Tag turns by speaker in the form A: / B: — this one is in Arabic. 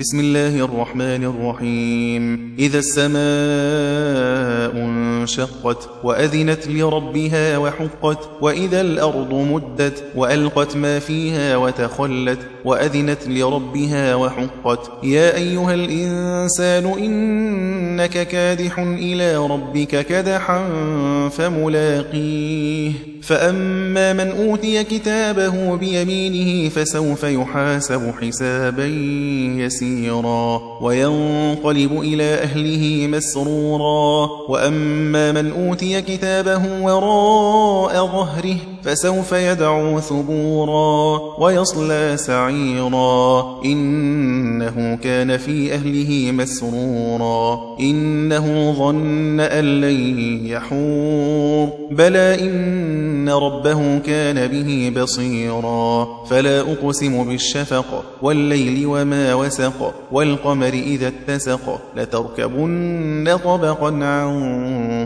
A: بسم الله الرحمن الرحيم. إذا السماء انشقت وأذنت لربها وحقت وإذا الأرض مدت وألقت ما فيها وتخلت وأذنت لربها وحقت يا أيها الإنسان إنك كادح إلى ربك كدحا فملاقيه فأما من أوتي كتابه بيمينه فسوف يحاسب حسابا يسيرا وينقلب إلى أهله مسرورا وأما من أوتي كتابه وراء ظهره فسوف يدعو ثبورا ويصلى سعيرا. إنه كان في أهله مسرورا. إنه ظن أن لن يحور. بلى إن ربه كان به بصيرا. فلا أقسم بالشفق والليل وما وسق والقمر إذا اتسق لتركبن طبقا عن